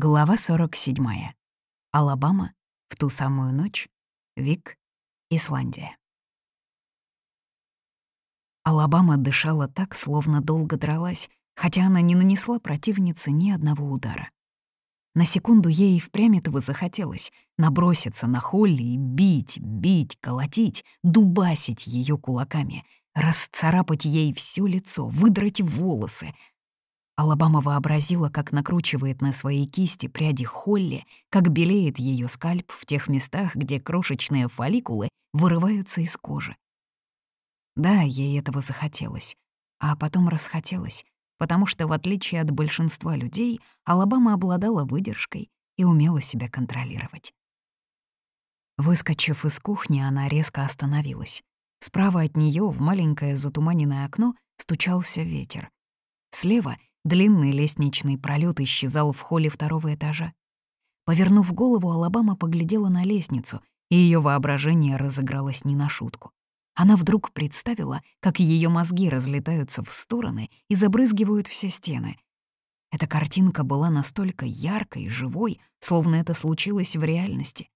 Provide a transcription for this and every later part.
Глава 47. Алабама. В ту самую ночь. Вик. Исландия. Алабама дышала так, словно долго дралась, хотя она не нанесла противнице ни одного удара. На секунду ей и впрямь этого захотелось — наброситься на Холли и бить, бить, колотить, дубасить ее кулаками, расцарапать ей все лицо, выдрать волосы — Алабама вообразила, как накручивает на свои кисти пряди Холли, как белеет ее скальп в тех местах, где крошечные фолликулы вырываются из кожи. Да, ей этого захотелось, а потом расхотелось, потому что, в отличие от большинства людей, Алабама обладала выдержкой и умела себя контролировать. Выскочив из кухни, она резко остановилась. Справа от нее в маленькое затуманенное окно стучался ветер. Слева — Длинный лестничный пролет исчезал в холле второго этажа. Повернув голову, Алабама поглядела на лестницу, и ее воображение разыгралось не на шутку. Она вдруг представила, как ее мозги разлетаются в стороны и забрызгивают все стены. Эта картинка была настолько яркой и живой, словно это случилось в реальности.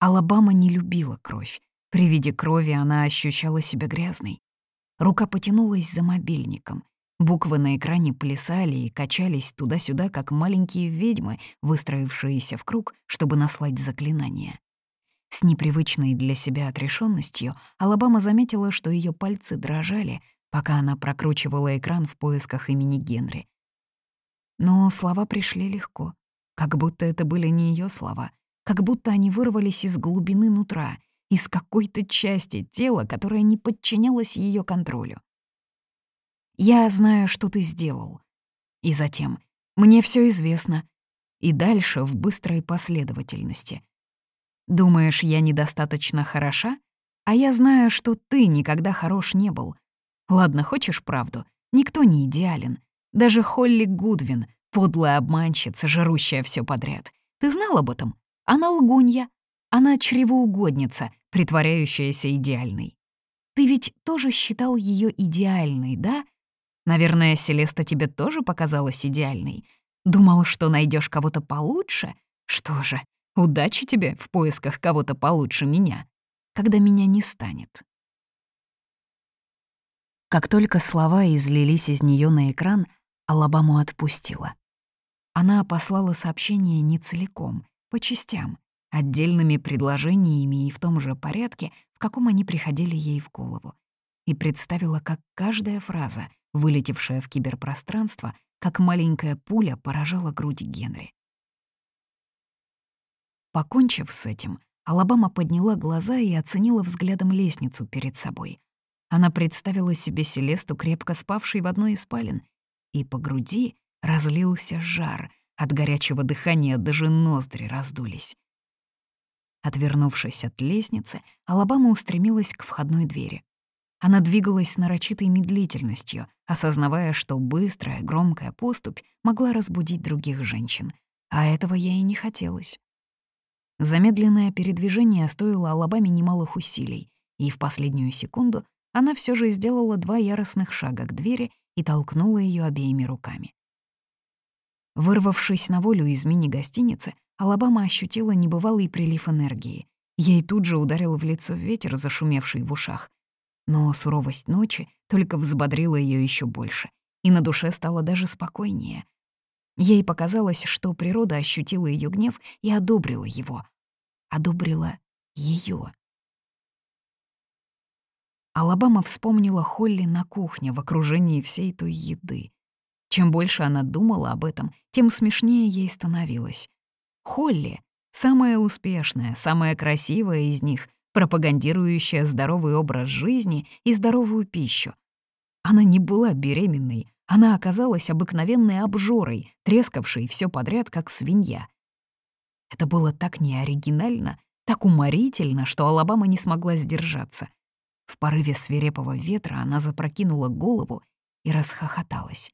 Алабама не любила кровь. При виде крови она ощущала себя грязной. Рука потянулась за мобильником. Буквы на экране плясали и качались туда-сюда, как маленькие ведьмы, выстроившиеся в круг, чтобы наслать заклинания. С непривычной для себя отрешенностью Алабама заметила, что ее пальцы дрожали, пока она прокручивала экран в поисках имени Генри. Но слова пришли легко, как будто это были не ее слова, как будто они вырвались из глубины нутра, из какой-то части тела, которая не подчинялась ее контролю. Я знаю, что ты сделал. И затем, мне все известно. И дальше в быстрой последовательности. Думаешь, я недостаточно хороша? А я знаю, что ты никогда хорош не был. Ладно, хочешь правду? Никто не идеален. Даже Холли Гудвин, подлая обманщица, жрущая все подряд. Ты знал об этом? Она лгунья. Она чревоугодница, притворяющаяся идеальной. Ты ведь тоже считал ее идеальной, да? Наверное, Селеста тебе тоже показалась идеальной. Думал, что найдешь кого-то получше? Что же, удачи тебе в поисках кого-то получше меня, когда меня не станет. Как только слова излились из нее на экран, Алабаму отпустила. Она послала сообщение не целиком, по частям, отдельными предложениями и в том же порядке, в каком они приходили ей в голову, и представила, как каждая фраза — вылетевшая в киберпространство, как маленькая пуля поражала грудь Генри. Покончив с этим, Алабама подняла глаза и оценила взглядом лестницу перед собой. Она представила себе Селесту, крепко спавшей в одной из спален, и по груди разлился жар, от горячего дыхания даже ноздри раздулись. Отвернувшись от лестницы, Алабама устремилась к входной двери. Она двигалась с нарочитой медлительностью, осознавая, что быстрая, громкая поступь могла разбудить других женщин, а этого ей и не хотелось. Замедленное передвижение стоило Алабаме немалых усилий, и в последнюю секунду она все же сделала два яростных шага к двери и толкнула ее обеими руками. Вырвавшись на волю из мини-гостиницы, Алабама ощутила небывалый прилив энергии. Ей тут же ударил в лицо ветер, зашумевший в ушах, но суровость ночи только взбодрила ее еще больше, и на душе стало даже спокойнее. Ей показалось, что природа ощутила ее гнев и одобрила его. Одобрила ее. Алабама вспомнила Холли на кухне в окружении всей той еды. Чем больше она думала об этом, тем смешнее ей становилось. Холли — самая успешная, самая красивая из них, пропагандирующая здоровый образ жизни и здоровую пищу. Она не была беременной, она оказалась обыкновенной обжорой, трескавшей все подряд, как свинья. Это было так неоригинально, так уморительно, что Алабама не смогла сдержаться. В порыве свирепого ветра она запрокинула голову и расхохоталась.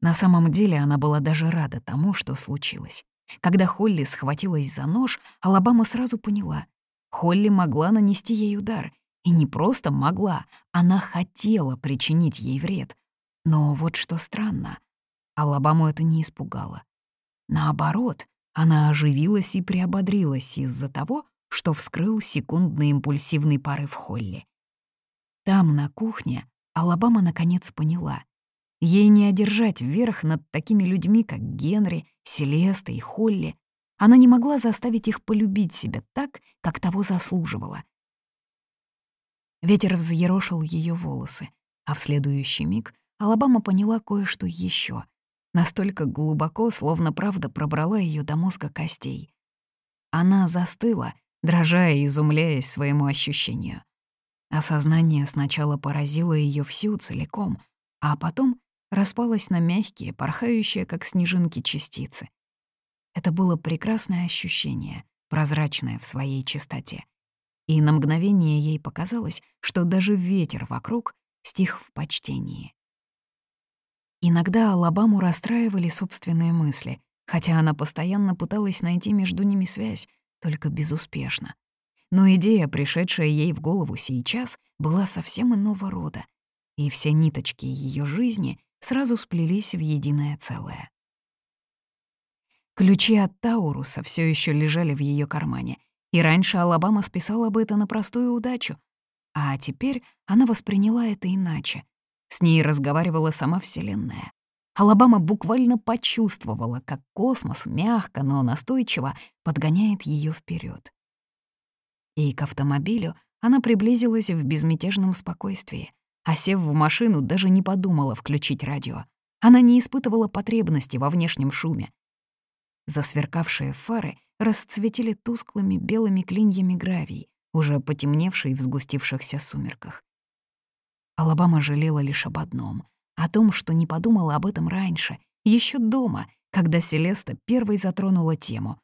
На самом деле она была даже рада тому, что случилось. Когда Холли схватилась за нож, Алабама сразу поняла. Холли могла нанести ей удар. И не просто могла, она хотела причинить ей вред. Но вот что странно. Алабаму это не испугало. Наоборот, она оживилась и приободрилась из-за того, что вскрыл секундный импульсивный порыв Холли. Там, на кухне, Алабама наконец поняла. Ей не одержать верх над такими людьми, как Генри, Селеста и Холли. Она не могла заставить их полюбить себя так, как того заслуживала. Ветер взъерошил ее волосы, а в следующий миг Алабама поняла кое-что еще, настолько глубоко, словно правда пробрала ее до мозга костей. Она застыла, дрожа и изумляясь своему ощущению. Осознание сначала поразило ее всю целиком, а потом распалось на мягкие, порхающие, как снежинки, частицы. Это было прекрасное ощущение, прозрачное в своей чистоте. И на мгновение ей показалось, что даже ветер вокруг стих в почтении. Иногда Алабаму расстраивали собственные мысли, хотя она постоянно пыталась найти между ними связь, только безуспешно. Но идея, пришедшая ей в голову сейчас, была совсем иного рода, и все ниточки ее жизни сразу сплелись в единое целое. Ключи от Тауруса все еще лежали в ее кармане, и раньше Алабама списала бы это на простую удачу, а теперь она восприняла это иначе. С ней разговаривала сама Вселенная. Алабама буквально почувствовала, как космос мягко, но настойчиво подгоняет ее вперед. И к автомобилю она приблизилась в безмятежном спокойствии, а сев в машину, даже не подумала включить радио. Она не испытывала потребности во внешнем шуме. Засверкавшие фары расцветили тусклыми белыми клиньями гравий, уже потемневший в сгустившихся сумерках. Алабама жалела лишь об одном — о том, что не подумала об этом раньше, еще дома, когда Селеста первой затронула тему.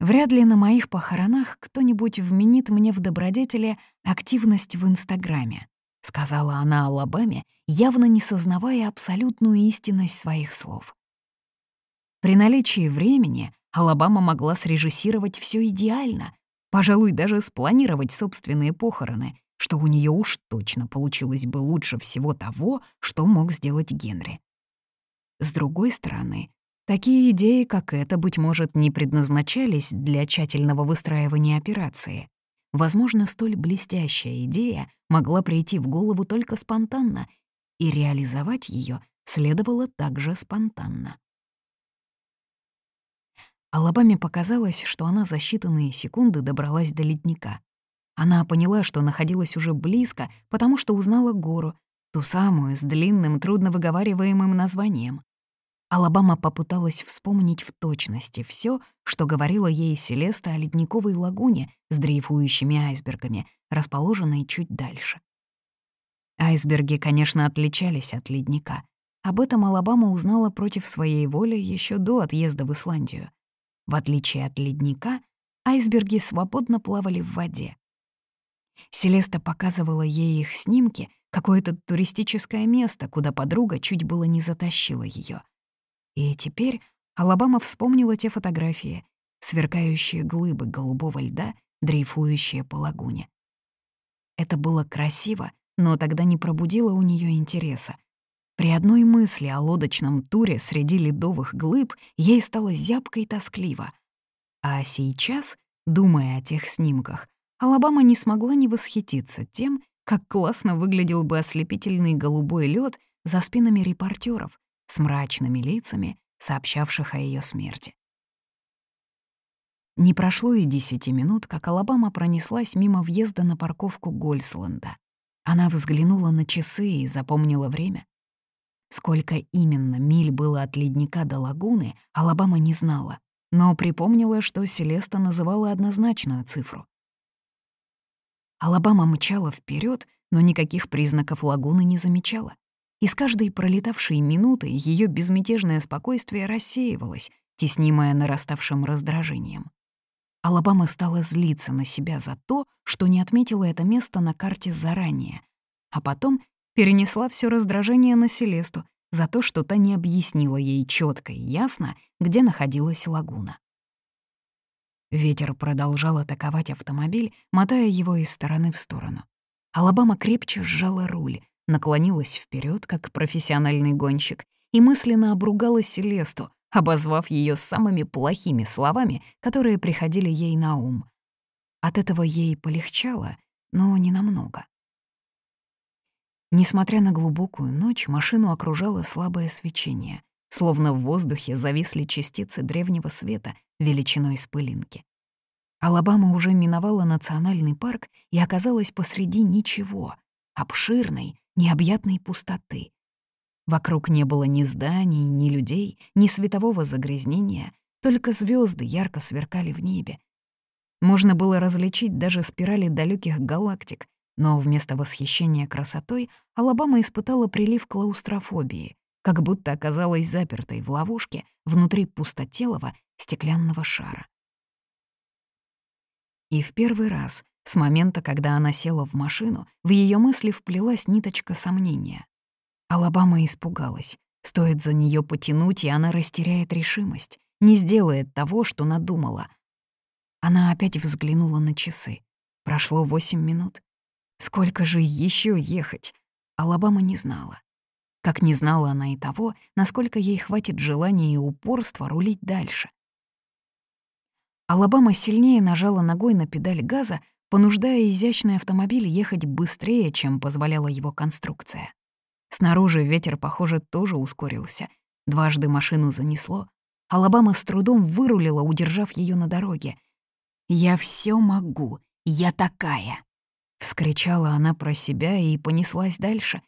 Вряд ли на моих похоронах кто-нибудь вменит мне в добродетели активность в Инстаграме, сказала она Алабаме, явно не сознавая абсолютную истинность своих слов. При наличии времени Алабама могла срежиссировать все идеально, пожалуй, даже спланировать собственные похороны, что у нее уж точно получилось бы лучше всего того, что мог сделать Генри. С другой стороны, такие идеи, как эта, быть может, не предназначались для тщательного выстраивания операции. Возможно, столь блестящая идея могла прийти в голову только спонтанно, и реализовать ее следовало также спонтанно. Алабаме показалось, что она за считанные секунды добралась до ледника. Она поняла, что находилась уже близко, потому что узнала гору, ту самую с длинным, трудновыговариваемым названием. Алабама попыталась вспомнить в точности все, что говорила ей Селеста о ледниковой лагуне с дрейфующими айсбергами, расположенной чуть дальше. Айсберги, конечно, отличались от ледника. Об этом Алабама узнала против своей воли еще до отъезда в Исландию. В отличие от ледника, айсберги свободно плавали в воде. Селеста показывала ей их снимки, какое-то туристическое место, куда подруга чуть было не затащила ее. И теперь Алабама вспомнила те фотографии, сверкающие глыбы голубого льда, дрейфующие по лагуне. Это было красиво, но тогда не пробудило у нее интереса. При одной мысли о лодочном туре среди ледовых глыб ей стало зябко и тоскливо. А сейчас, думая о тех снимках, Алабама не смогла не восхититься тем, как классно выглядел бы ослепительный голубой лед за спинами репортеров с мрачными лицами, сообщавших о ее смерти. Не прошло и десяти минут, как Алабама пронеслась мимо въезда на парковку Гольсленда. Она взглянула на часы и запомнила время. Сколько именно миль было от ледника до лагуны, Алабама не знала, но припомнила, что Селеста называла однозначную цифру Алабама мчала вперед, но никаких признаков лагуны не замечала. И с каждой пролетавшей минутой ее безмятежное спокойствие рассеивалось, теснимое нараставшим раздражением. Алабама стала злиться на себя за то, что не отметила это место на карте заранее, а потом перенесла все раздражение на Селесту за то, что та не объяснила ей четко и ясно, где находилась лагуна. Ветер продолжал атаковать автомобиль, мотая его из стороны в сторону. Алабама крепче сжала руль, наклонилась вперед, как профессиональный гонщик, и мысленно обругала Селесту, обозвав ее самыми плохими словами, которые приходили ей на ум. От этого ей полегчало, но не намного. Несмотря на глубокую ночь, машину окружало слабое свечение, словно в воздухе зависли частицы древнего света величиной с пылинки. Алабама уже миновала национальный парк и оказалась посреди ничего, обширной, необъятной пустоты. Вокруг не было ни зданий, ни людей, ни светового загрязнения, только звезды ярко сверкали в небе. Можно было различить даже спирали далеких галактик, но вместо восхищения красотой Алабама испытала прилив клаустрофобии, как будто оказалась запертой в ловушке внутри пустотелого стеклянного шара. И в первый раз, с момента, когда она села в машину, в ее мысли вплелась ниточка сомнения. Алабама испугалась. Стоит за нее потянуть, и она растеряет решимость, не сделает того, что надумала. Она опять взглянула на часы. Прошло восемь минут. Сколько же еще ехать? Алабама не знала. Как не знала она и того, насколько ей хватит желания и упорства рулить дальше. Алабама сильнее нажала ногой на педаль газа, понуждая изящный автомобиль ехать быстрее, чем позволяла его конструкция. Снаружи ветер, похоже, тоже ускорился. Дважды машину занесло. Алабама с трудом вырулила, удержав ее на дороге. «Я все могу, я такая!» Вскричала она про себя и понеслась дальше.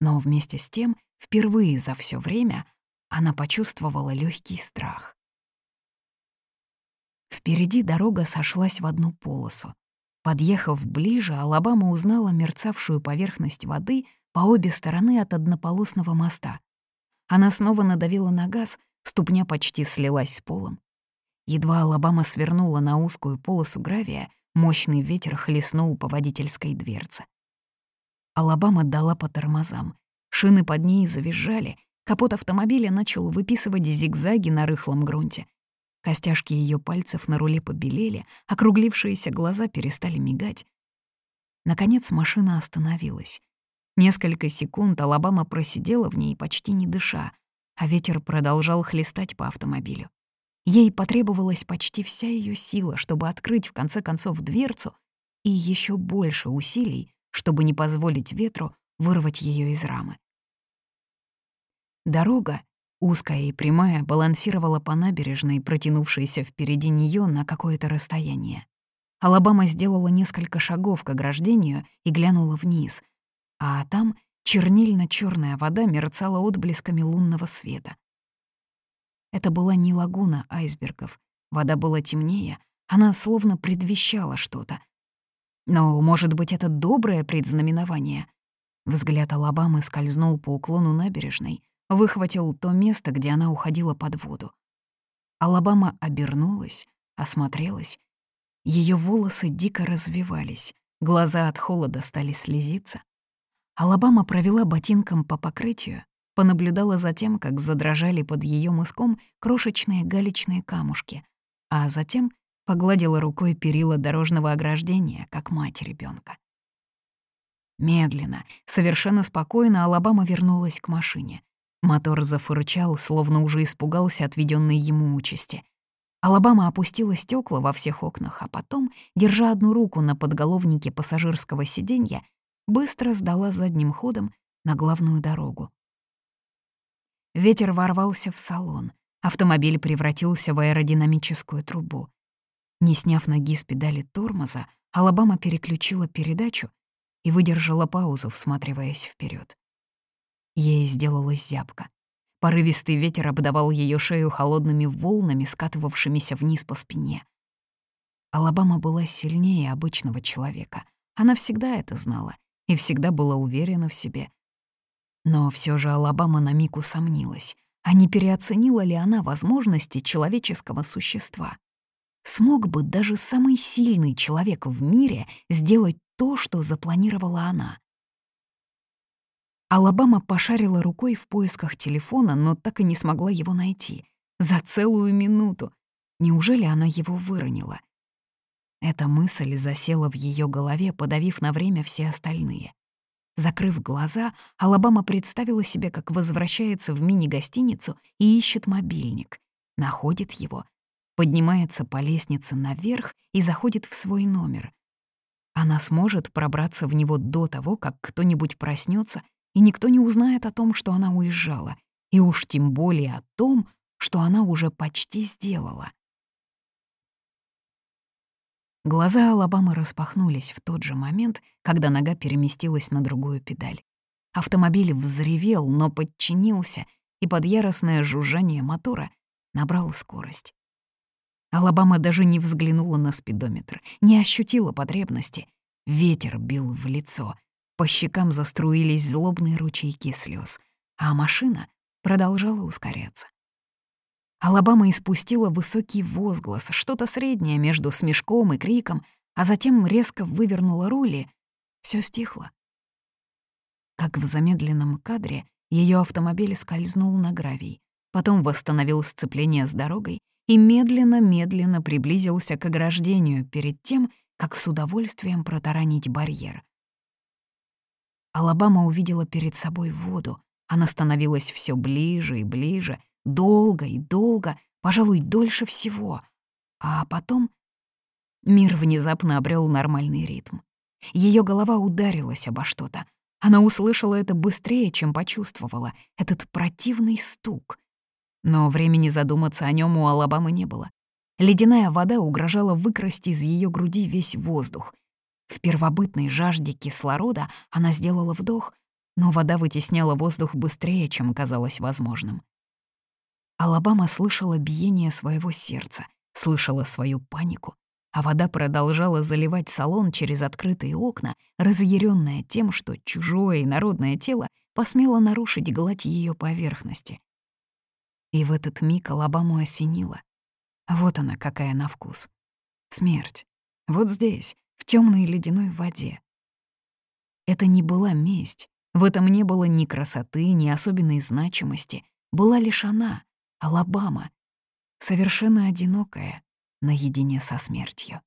Но вместе с тем, впервые за все время, она почувствовала легкий страх. Впереди дорога сошлась в одну полосу. Подъехав ближе, Алабама узнала мерцавшую поверхность воды по обе стороны от однополосного моста. Она снова надавила на газ, ступня почти слилась с полом. Едва Алабама свернула на узкую полосу гравия, мощный ветер хлестнул по водительской дверце. Алабама дала по тормозам. Шины под ней завизжали, капот автомобиля начал выписывать зигзаги на рыхлом грунте. Костяшки ее пальцев на руле побелели, округлившиеся глаза перестали мигать. Наконец машина остановилась. Несколько секунд Алабама просидела в ней, почти не дыша, а ветер продолжал хлестать по автомобилю. Ей потребовалась почти вся ее сила, чтобы открыть в конце концов дверцу, и еще больше усилий, чтобы не позволить ветру вырвать ее из рамы. Дорога, Узкая и прямая балансировала по набережной, протянувшейся впереди нее на какое-то расстояние. Алабама сделала несколько шагов к ограждению и глянула вниз, а там чернильно черная вода мерцала отблесками лунного света. Это была не лагуна айсбергов, вода была темнее, она словно предвещала что-то. Но, может быть, это доброе предзнаменование? Взгляд Алабамы скользнул по уклону набережной — выхватил то место, где она уходила под воду. Алабама обернулась, осмотрелась. Ее волосы дико развивались, глаза от холода стали слезиться. Алабама провела ботинком по покрытию, понаблюдала за тем, как задрожали под ее мыском крошечные галечные камушки, а затем погладила рукой перила дорожного ограждения, как мать ребенка. Медленно, совершенно спокойно Алабама вернулась к машине. Мотор зафырчал, словно уже испугался отведенной ему участи. Алабама опустила стекла во всех окнах, а потом, держа одну руку на подголовнике пассажирского сиденья, быстро сдала задним ходом на главную дорогу. Ветер ворвался в салон. Автомобиль превратился в аэродинамическую трубу. Не сняв ноги с педали тормоза, Алабама переключила передачу и выдержала паузу, всматриваясь вперед. Ей сделалась зябко. Порывистый ветер обдавал ее шею холодными волнами, скатывавшимися вниз по спине. Алабама была сильнее обычного человека. Она всегда это знала и всегда была уверена в себе. Но все же Алабама на миг усомнилась, а не переоценила ли она возможности человеческого существа. Смог бы даже самый сильный человек в мире сделать то, что запланировала она. Алабама пошарила рукой в поисках телефона, но так и не смогла его найти. За целую минуту. Неужели она его выронила? Эта мысль засела в ее голове, подавив на время все остальные. Закрыв глаза, Алабама представила себе, как возвращается в мини-гостиницу и ищет мобильник. Находит его, поднимается по лестнице наверх и заходит в свой номер. Она сможет пробраться в него до того, как кто-нибудь проснется, и никто не узнает о том, что она уезжала, и уж тем более о том, что она уже почти сделала. Глаза Алабамы распахнулись в тот же момент, когда нога переместилась на другую педаль. Автомобиль взревел, но подчинился, и под яростное жужжание мотора набрал скорость. Алабама даже не взглянула на спидометр, не ощутила потребности. Ветер бил в лицо, по щекам заструились злобные ручейки слез, а машина продолжала ускоряться. Алабама испустила высокий возглас, что-то среднее между смешком и криком, а затем резко вывернула руль и всё стихло. Как в замедленном кадре, ее автомобиль скользнул на гравий, потом восстановил сцепление с дорогой и медленно-медленно приблизился к ограждению перед тем, как с удовольствием протаранить барьер. Алабама увидела перед собой воду. Она становилась все ближе и ближе, долго и долго, пожалуй, дольше всего. А потом мир внезапно обрел нормальный ритм. Ее голова ударилась обо что-то. Она услышала это быстрее, чем почувствовала, этот противный стук — но времени задуматься о нем у Алабамы не было. Ледяная вода угрожала выкрасть из ее груди весь воздух. В первобытной жажде кислорода она сделала вдох, но вода вытесняла воздух быстрее, чем казалось возможным. Алабама слышала биение своего сердца, слышала свою панику, а вода продолжала заливать салон через открытые окна, разъяренная тем, что чужое и народное тело посмело нарушить гладь ее поверхности. И в этот миг Алабаму осенило. Вот она какая на вкус. Смерть. Вот здесь, в темной ледяной воде. Это не была месть. В этом не было ни красоты, ни особенной значимости. Была лишь она, Алабама, совершенно одинокая, наедине со смертью.